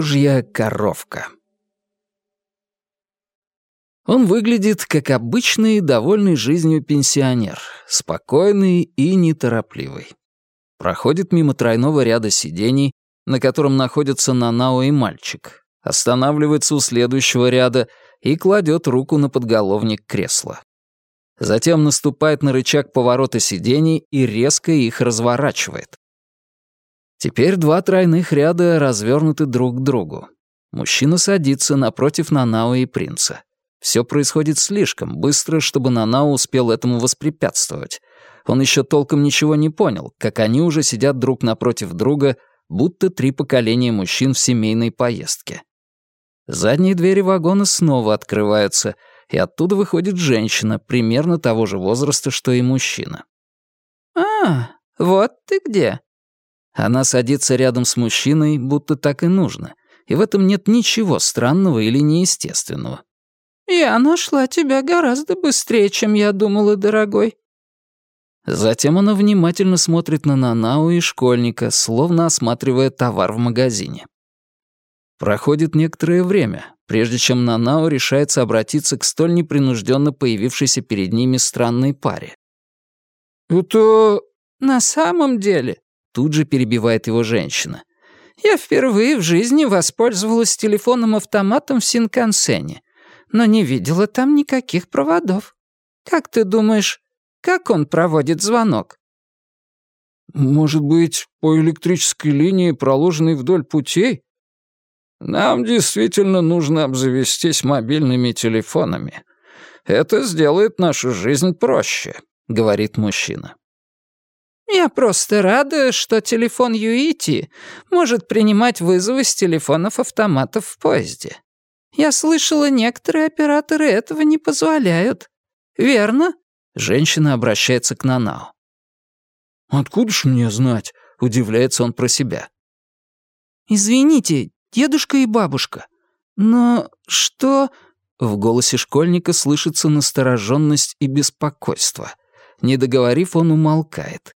Божья коровка Он выглядит как обычный, довольный жизнью пенсионер, спокойный и неторопливый. Проходит мимо тройного ряда сидений, на котором находятся Нанао и мальчик, останавливается у следующего ряда и кладет руку на подголовник кресла. Затем наступает на рычаг поворота сидений и резко их разворачивает. Теперь два тройных ряда развернуты друг к другу. Мужчина садится напротив Нанао и принца. Все происходит слишком быстро, чтобы Нанао успел этому воспрепятствовать. Он еще толком ничего не понял, как они уже сидят друг напротив друга, будто три поколения мужчин в семейной поездке. Задние двери вагона снова открываются, и оттуда выходит женщина, примерно того же возраста, что и мужчина. «А, вот ты где!» Она садится рядом с мужчиной, будто так и нужно, и в этом нет ничего странного или неестественного. «Я нашла тебя гораздо быстрее, чем я думала, дорогой». Затем она внимательно смотрит на Нанау и школьника, словно осматривая товар в магазине. Проходит некоторое время, прежде чем Нанао решается обратиться к столь непринужденно появившейся перед ними странной паре. «Это на самом деле Тут же перебивает его женщина. «Я впервые в жизни воспользовалась телефоном-автоматом в Синкансене, но не видела там никаких проводов. Как ты думаешь, как он проводит звонок?» «Может быть, по электрической линии, проложенной вдоль путей?» «Нам действительно нужно обзавестись мобильными телефонами. Это сделает нашу жизнь проще», — говорит мужчина. Я просто рада, что телефон Юити может принимать вызовы с телефонов-автоматов в поезде. Я слышала, некоторые операторы этого не позволяют. Верно?» Женщина обращается к Нанао. «Откуда ж мне знать?» — удивляется он про себя. «Извините, дедушка и бабушка, но что...» В голосе школьника слышится настороженность и беспокойство. Не договорив, он умолкает.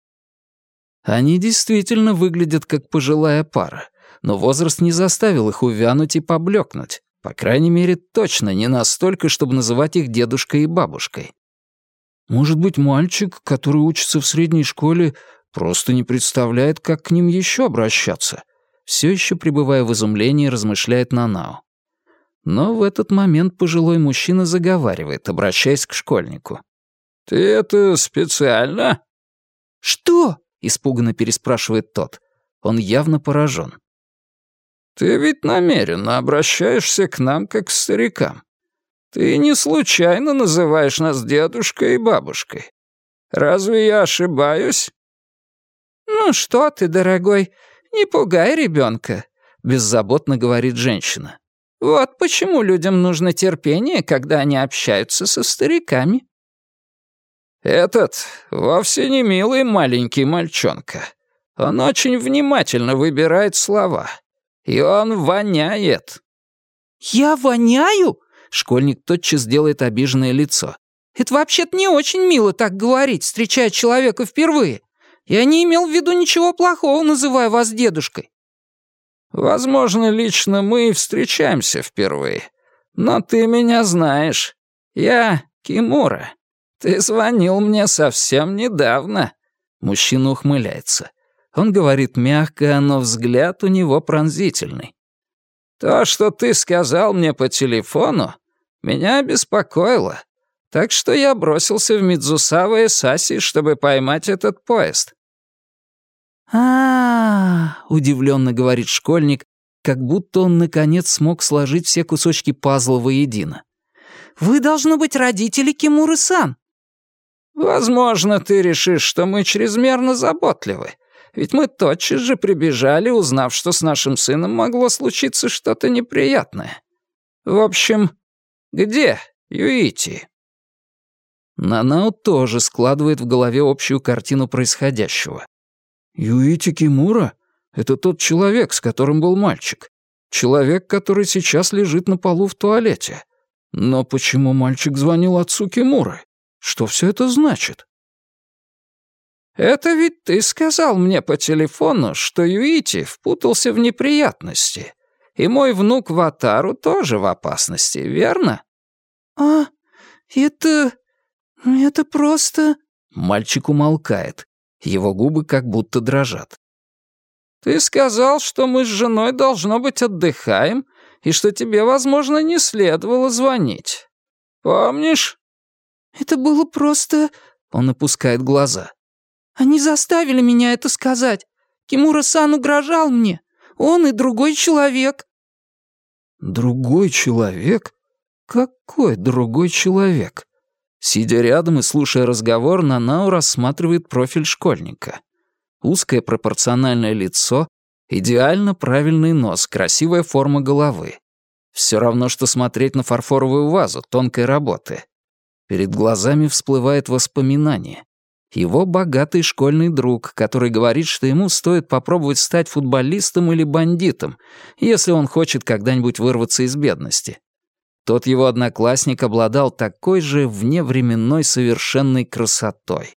Они действительно выглядят как пожилая пара, но возраст не заставил их увянуть и поблекнуть. По крайней мере, точно не настолько, чтобы называть их дедушкой и бабушкой. Может быть, мальчик, который учится в средней школе, просто не представляет, как к ним еще обращаться. Все еще пребывая в изумлении, размышляет Нанао. Но в этот момент пожилой мужчина заговаривает, обращаясь к школьнику. «Ты это специально?» «Что?» — испуганно переспрашивает тот. Он явно поражен. «Ты ведь намеренно обращаешься к нам как к старикам. Ты не случайно называешь нас дедушкой и бабушкой. Разве я ошибаюсь?» «Ну что ты, дорогой, не пугай ребенка», — беззаботно говорит женщина. «Вот почему людям нужно терпение, когда они общаются со стариками». «Этот вовсе не милый маленький мальчонка. Он очень внимательно выбирает слова. И он воняет». «Я воняю?» Школьник тотчас делает обиженное лицо. «Это вообще-то не очень мило так говорить, встречая человека впервые. Я не имел в виду ничего плохого, называя вас дедушкой». «Возможно, лично мы и встречаемся впервые. Но ты меня знаешь. Я Кимура. «Ты звонил мне совсем недавно». Мужчина ухмыляется. Он говорит мягко, но взгляд у него пронзительный. «То, что ты сказал мне по телефону, меня беспокоило, так что я бросился в Мидзусава и Саси, чтобы поймать этот поезд». А, -а, -а удивленно говорит школьник, как будто он наконец смог сложить все кусочки пазла воедино. «Вы, должно быть, родители Кимуры-сан». Возможно, ты решишь, что мы чрезмерно заботливы. Ведь мы тотчас же прибежали, узнав, что с нашим сыном могло случиться что-то неприятное. В общем, где Юити?» Нанао тоже складывает в голове общую картину происходящего. «Юити Кимура — это тот человек, с которым был мальчик. Человек, который сейчас лежит на полу в туалете. Но почему мальчик звонил отцу Кимуры? Что все это значит? Это ведь ты сказал мне по телефону, что Юити впутался в неприятности. И мой внук Ватару тоже в опасности, верно? А, это... это просто... Мальчик умолкает. Его губы как будто дрожат. «Ты сказал, что мы с женой, должно быть, отдыхаем, и что тебе, возможно, не следовало звонить. Помнишь?» «Это было просто...» Он опускает глаза. «Они заставили меня это сказать. Кимура-сан угрожал мне. Он и другой человек». «Другой человек? Какой другой человек?» Сидя рядом и слушая разговор, Нанау рассматривает профиль школьника. Узкое пропорциональное лицо, идеально правильный нос, красивая форма головы. Все равно, что смотреть на фарфоровую вазу тонкой работы. Перед глазами всплывает воспоминание. Его богатый школьный друг, который говорит, что ему стоит попробовать стать футболистом или бандитом, если он хочет когда-нибудь вырваться из бедности. Тот его одноклассник обладал такой же вневременной совершенной красотой.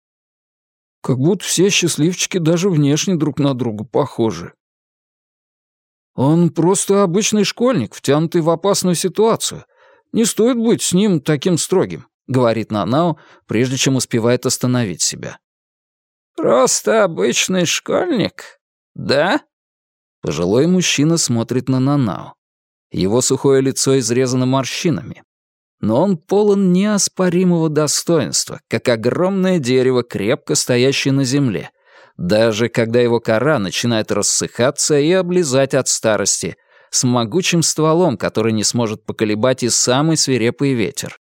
Как будто все счастливчики даже внешне друг на друга похожи. Он просто обычный школьник, втянутый в опасную ситуацию. Не стоит быть с ним таким строгим. — говорит Нанао, прежде чем успевает остановить себя. «Просто обычный школьник, да?» Пожилой мужчина смотрит на Нанао. Его сухое лицо изрезано морщинами. Но он полон неоспоримого достоинства, как огромное дерево, крепко стоящее на земле, даже когда его кора начинает рассыхаться и облизать от старости, с могучим стволом, который не сможет поколебать и самый свирепый ветер.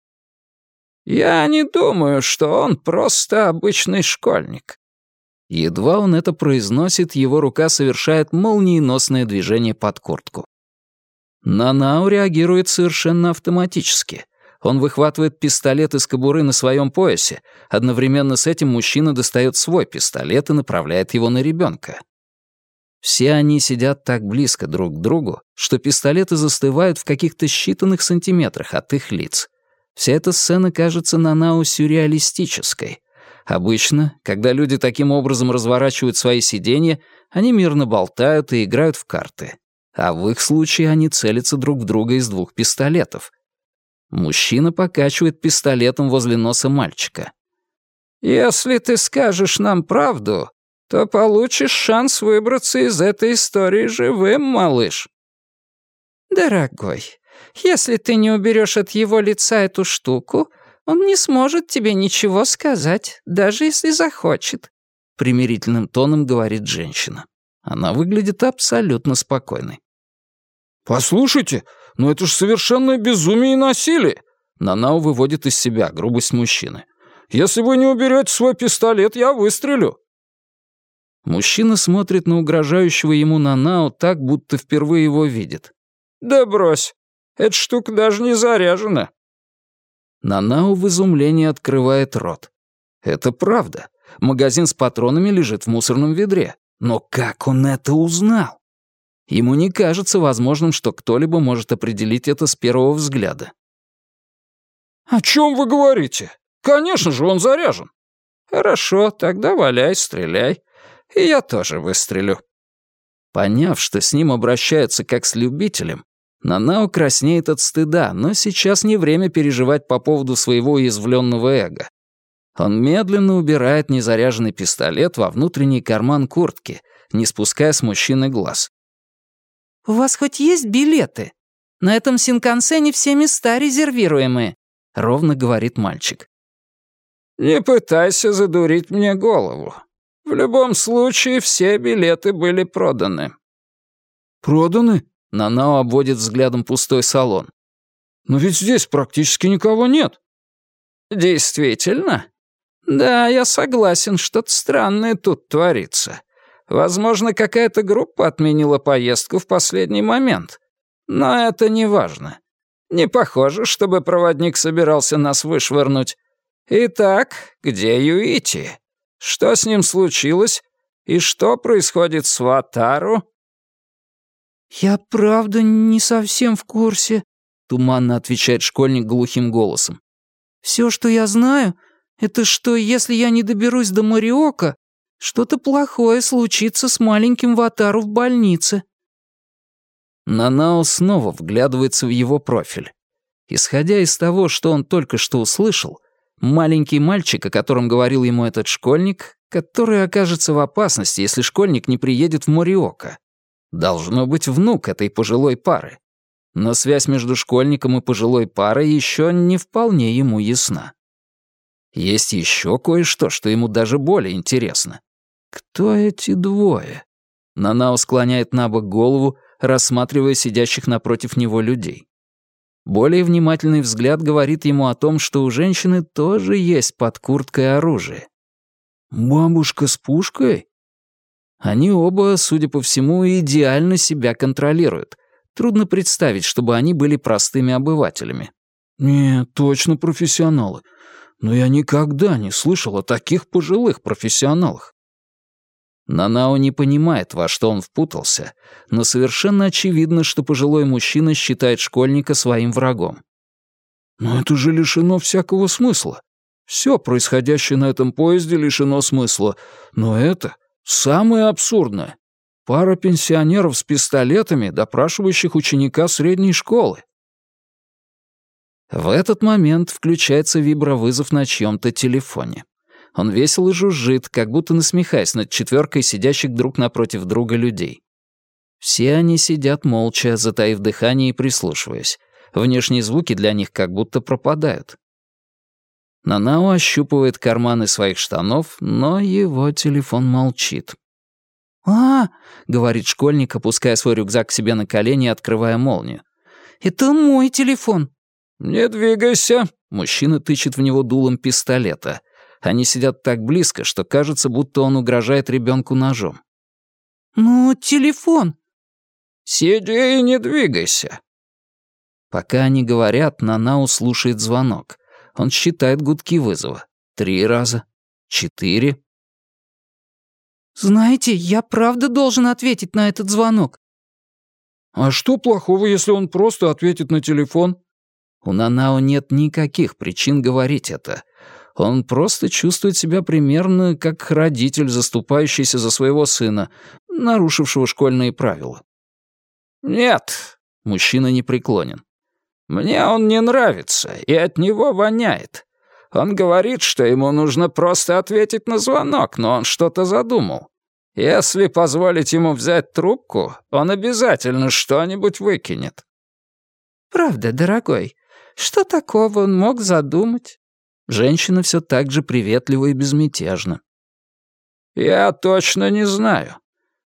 «Я не думаю, что он просто обычный школьник». Едва он это произносит, его рука совершает молниеносное движение под куртку. Нанау реагирует совершенно автоматически. Он выхватывает пистолет из кобуры на своем поясе. Одновременно с этим мужчина достает свой пистолет и направляет его на ребенка. Все они сидят так близко друг к другу, что пистолеты застывают в каких-то считанных сантиметрах от их лиц. Вся эта сцена кажется Нанау сюрреалистической. Обычно, когда люди таким образом разворачивают свои сиденья, они мирно болтают и играют в карты. А в их случае они целятся друг в друга из двух пистолетов. Мужчина покачивает пистолетом возле носа мальчика. «Если ты скажешь нам правду, то получишь шанс выбраться из этой истории живым, малыш». «Дорогой, если ты не уберешь от его лица эту штуку, он не сможет тебе ничего сказать, даже если захочет», — примирительным тоном говорит женщина. Она выглядит абсолютно спокойной. «Послушайте, но это же совершенное безумие и насилие!» Нанау выводит из себя грубость мужчины. «Если вы не уберете свой пистолет, я выстрелю!» Мужчина смотрит на угрожающего ему Нанао так, будто впервые его видит. «Да брось! Эта штука даже не заряжена». Нанау в изумлении открывает рот. Это правда. Магазин с патронами лежит в мусорном ведре. Но как он это узнал? Ему не кажется возможным, что кто-либо может определить это с первого взгляда. «О чем вы говорите? Конечно же, он заряжен». «Хорошо, тогда валяй, стреляй. И я тоже выстрелю». Поняв, что с ним обращаются как с любителем, Нанао краснеет от стыда, но сейчас не время переживать по поводу своего уязвленного эго. Он медленно убирает незаряженный пистолет во внутренний карман куртки, не спуская с мужчины глаз. «У вас хоть есть билеты? На этом Синкансене все места резервируемые», — ровно говорит мальчик. «Не пытайся задурить мне голову. В любом случае все билеты были проданы». «Проданы?» Нанао обводит взглядом пустой салон. «Но ведь здесь практически никого нет». «Действительно? Да, я согласен, что-то странное тут творится. Возможно, какая-то группа отменила поездку в последний момент. Но это не важно. Не похоже, чтобы проводник собирался нас вышвырнуть. Итак, где Юити? Что с ним случилось? И что происходит с Ватару?» «Я правда не совсем в курсе», — туманно отвечает школьник глухим голосом. «Все, что я знаю, это что, если я не доберусь до Мариока, Что-то плохое случится с маленьким Ватару в больнице». Нанао снова вглядывается в его профиль. Исходя из того, что он только что услышал, маленький мальчик, о котором говорил ему этот школьник, который окажется в опасности, если школьник не приедет в Мориока, должно быть внук этой пожилой пары. Но связь между школьником и пожилой парой еще не вполне ему ясна. Есть еще кое-что, что ему даже более интересно. Кто эти двое? Нанао склоняет на бок голову, рассматривая сидящих напротив него людей. Более внимательный взгляд говорит ему о том, что у женщины тоже есть под курткой оружие. «Бабушка с пушкой?» Они оба, судя по всему, идеально себя контролируют. Трудно представить, чтобы они были простыми обывателями. «Нет, точно профессионалы. Но я никогда не слышал о таких пожилых профессионалах. Нанао не понимает, во что он впутался, но совершенно очевидно, что пожилой мужчина считает школьника своим врагом. Но это же лишено всякого смысла. Все происходящее на этом поезде лишено смысла. Но это самое абсурдное. Пара пенсионеров с пистолетами, допрашивающих ученика средней школы. В этот момент включается вибровызов на чьем-то телефоне. Он весело жужжит, как будто насмехаясь над четверкой сидящих друг напротив друга людей. Все они сидят молча, затаив дыхание и прислушиваясь. Внешние звуки для них как будто пропадают. Нанао ощупывает карманы своих штанов, но его телефон молчит. «А!» — говорит школьник, опуская свой рюкзак к себе на колени и открывая молнию. «Это мой телефон». «Не двигайся!» — мужчина тычет в него дулом пистолета. Они сидят так близко, что кажется, будто он угрожает ребенку ножом. «Ну, телефон». «Сиди и не двигайся». Пока они говорят, Нанау слушает звонок. Он считает гудки вызова. Три раза. Четыре. «Знаете, я правда должен ответить на этот звонок». «А что плохого, если он просто ответит на телефон?» У Нанао нет никаких причин говорить это. Он просто чувствует себя примерно как родитель, заступающийся за своего сына, нарушившего школьные правила. «Нет», — мужчина не преклонен. «Мне он не нравится, и от него воняет. Он говорит, что ему нужно просто ответить на звонок, но он что-то задумал. Если позволить ему взять трубку, он обязательно что-нибудь выкинет». «Правда, дорогой, что такого он мог задумать?» Женщина все так же приветлива и безмятежна. «Я точно не знаю.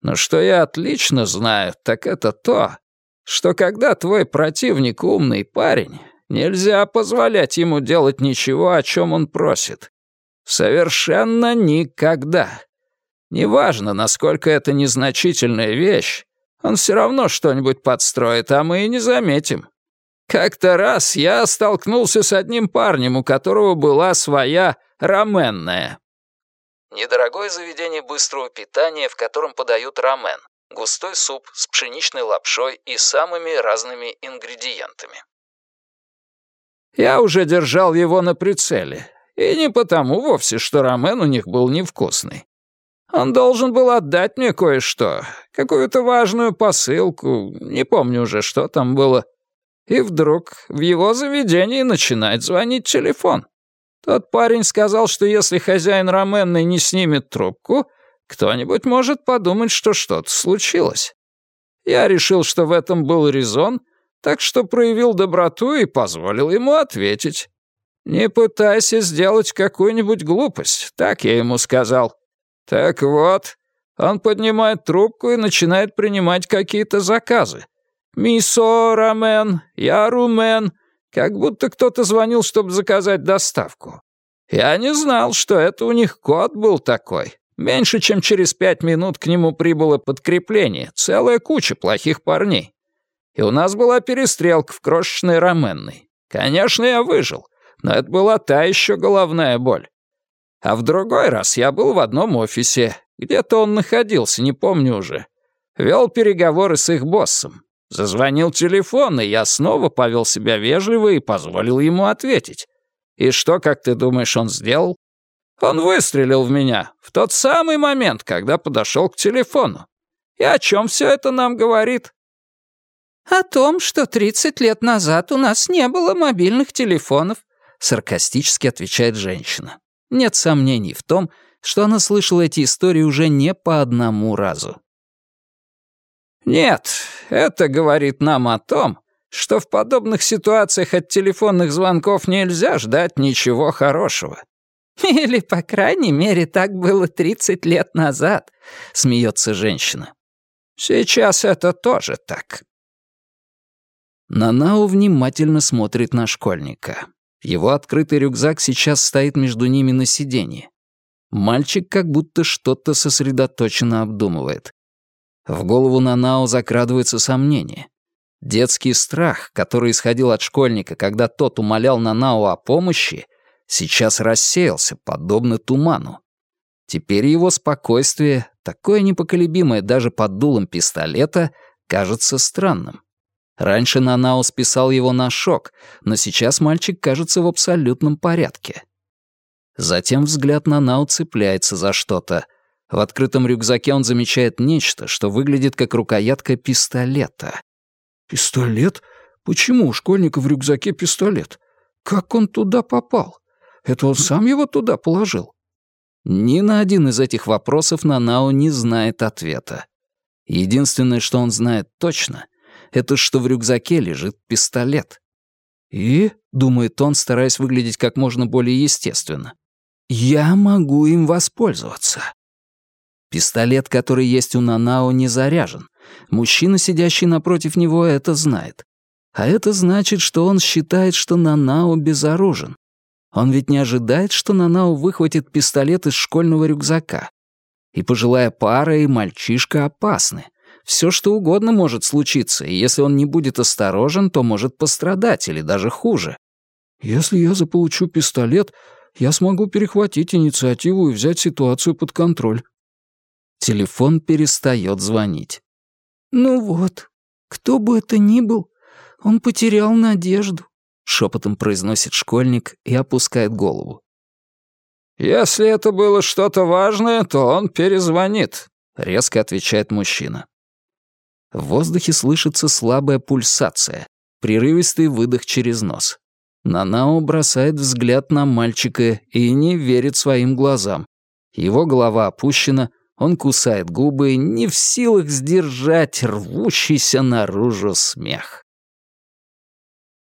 Но что я отлично знаю, так это то, что когда твой противник умный парень, нельзя позволять ему делать ничего, о чем он просит. Совершенно никогда. Неважно, насколько это незначительная вещь, он все равно что-нибудь подстроит, а мы и не заметим. Как-то раз я столкнулся с одним парнем, у которого была своя раменная. Недорогое заведение быстрого питания, в котором подают рамен. Густой суп с пшеничной лапшой и самыми разными ингредиентами. Я уже держал его на прицеле. И не потому вовсе, что рамен у них был невкусный. Он должен был отдать мне кое-что, какую-то важную посылку, не помню уже, что там было. И вдруг в его заведении начинает звонить телефон. Тот парень сказал, что если хозяин раменной не снимет трубку, кто-нибудь может подумать, что что-то случилось. Я решил, что в этом был резон, так что проявил доброту и позволил ему ответить. «Не пытайся сделать какую-нибудь глупость», — так я ему сказал. Так вот, он поднимает трубку и начинает принимать какие-то заказы. «Мисо рамен», «Я как будто кто-то звонил, чтобы заказать доставку. Я не знал, что это у них код был такой. Меньше чем через пять минут к нему прибыло подкрепление, целая куча плохих парней. И у нас была перестрелка в крошечной раменной. Конечно, я выжил, но это была та еще головная боль. А в другой раз я был в одном офисе. Где-то он находился, не помню уже. Вел переговоры с их боссом. Зазвонил телефон, и я снова повел себя вежливо и позволил ему ответить. И что, как ты думаешь, он сделал? Он выстрелил в меня в тот самый момент, когда подошел к телефону. И о чем все это нам говорит?» «О том, что 30 лет назад у нас не было мобильных телефонов», саркастически отвечает женщина. Нет сомнений в том, что она слышала эти истории уже не по одному разу. «Нет, это говорит нам о том, что в подобных ситуациях от телефонных звонков нельзя ждать ничего хорошего». «Или, по крайней мере, так было 30 лет назад», — смеется женщина. «Сейчас это тоже так». Нанао внимательно смотрит на школьника. Его открытый рюкзак сейчас стоит между ними на сиденье. Мальчик как будто что-то сосредоточенно обдумывает. В голову Нанао закрадывается сомнение. Детский страх, который исходил от школьника, когда тот умолял Нанао о помощи, сейчас рассеялся, подобно туману. Теперь его спокойствие, такое непоколебимое даже под дулом пистолета, кажется странным. Раньше Нанао списал его на шок, но сейчас мальчик кажется в абсолютном порядке. Затем взгляд Нанао цепляется за что-то. В открытом рюкзаке он замечает нечто, что выглядит как рукоятка пистолета. «Пистолет? Почему у школьника в рюкзаке пистолет? Как он туда попал? Это он сам его туда положил?» Ни на один из этих вопросов Нанао не знает ответа. Единственное, что он знает точно, это что в рюкзаке лежит пистолет. «И», — думает он, стараясь выглядеть как можно более естественно, «я могу им воспользоваться». Пистолет, который есть у Нанао, не заряжен. Мужчина, сидящий напротив него, это знает. А это значит, что он считает, что Нанао безоружен. Он ведь не ожидает, что Нанао выхватит пистолет из школьного рюкзака. И пожилая пара, и мальчишка опасны. Все что угодно может случиться, и если он не будет осторожен, то может пострадать или даже хуже. «Если я заполучу пистолет, я смогу перехватить инициативу и взять ситуацию под контроль». Телефон перестает звонить. «Ну вот, кто бы это ни был, он потерял надежду», — шепотом произносит школьник и опускает голову. «Если это было что-то важное, то он перезвонит», — резко отвечает мужчина. В воздухе слышится слабая пульсация, прерывистый выдох через нос. Нанао бросает взгляд на мальчика и не верит своим глазам. Его голова опущена, он кусает губы, не в силах сдержать рвущийся наружу смех.